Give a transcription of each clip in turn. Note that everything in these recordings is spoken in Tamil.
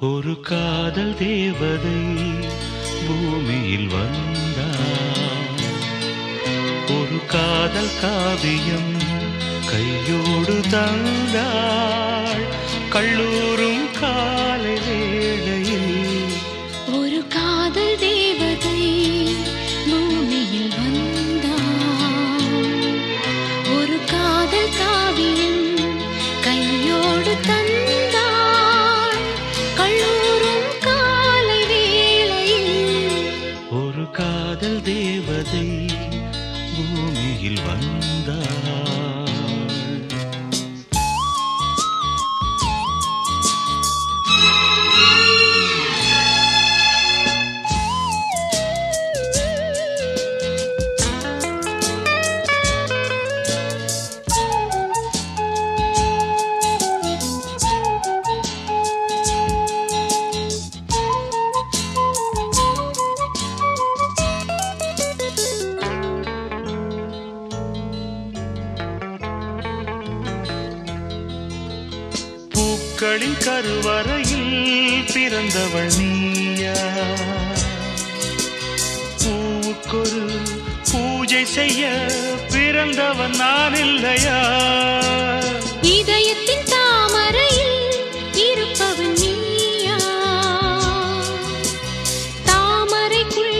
ஒரு காதல் தேவதை பூமியில் வந்தார் ஒரு காதல் காவியம் கையோடு தந்தாள். கல்லூரும் கா காதல் தேவதை பூமியில் வந்தார். பூக்களின் கருவறையில் பிறந்தவள் நீயா. பூவுக்கொரு பூஜை செய்ய பிறந்தவன் நான் இல்லையா? இதயத்தின் தாமரையில் இருப்பவன் நீயா. தாமரைக்குள்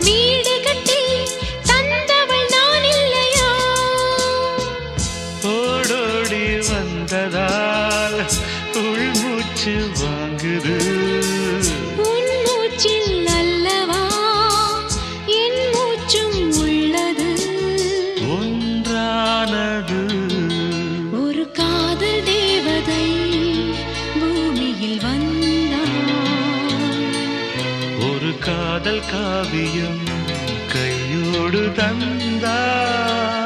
வீடு கட்டி தந்தவள் நான் இல்லையா? ஓடோடி வந்ததால் உள்மூச்சு வாங்குது. உன் மூச்சில் அல்லவா? என் மூச்சும் உள்ளது. ஒன்றானது. ஒரு காதல் தேவதை பூமியில் வந்தாள் ஒரு காதல் காவியம் கையோடு தந்தாள்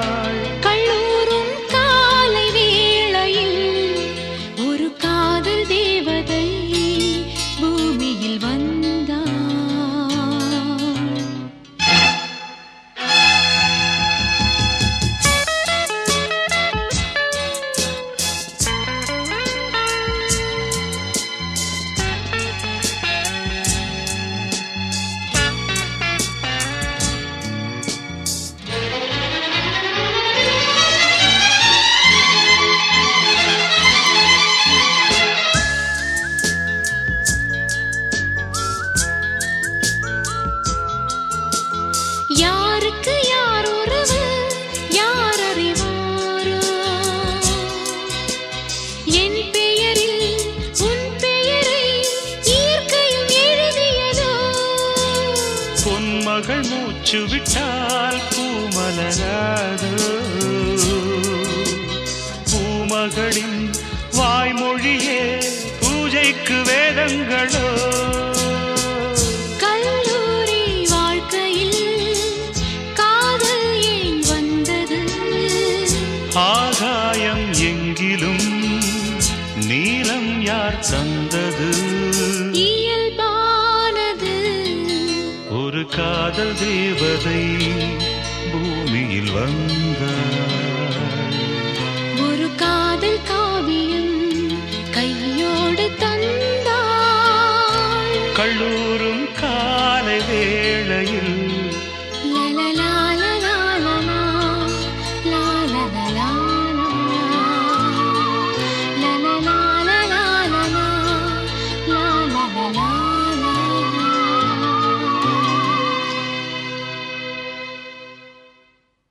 யாருக்கு யார் உறவு? யார் அறிவாரோ? என் பெயரில் உன் பெயரை இயற்கையும் எழுதியதோ? பொன்மகள் மூச்சு விட்டால் பூமலராதோ. பூமகளின் வாய்மொழியே பூஜைக்கு வேதங்களோ? ஆகாயம் எங்கிலும் நீலம் யார் தந்தது? இயல்பானது. ஒரு காதல் தேவதை பூமியில் வந்தாள் ஒரு காதல் காவியம்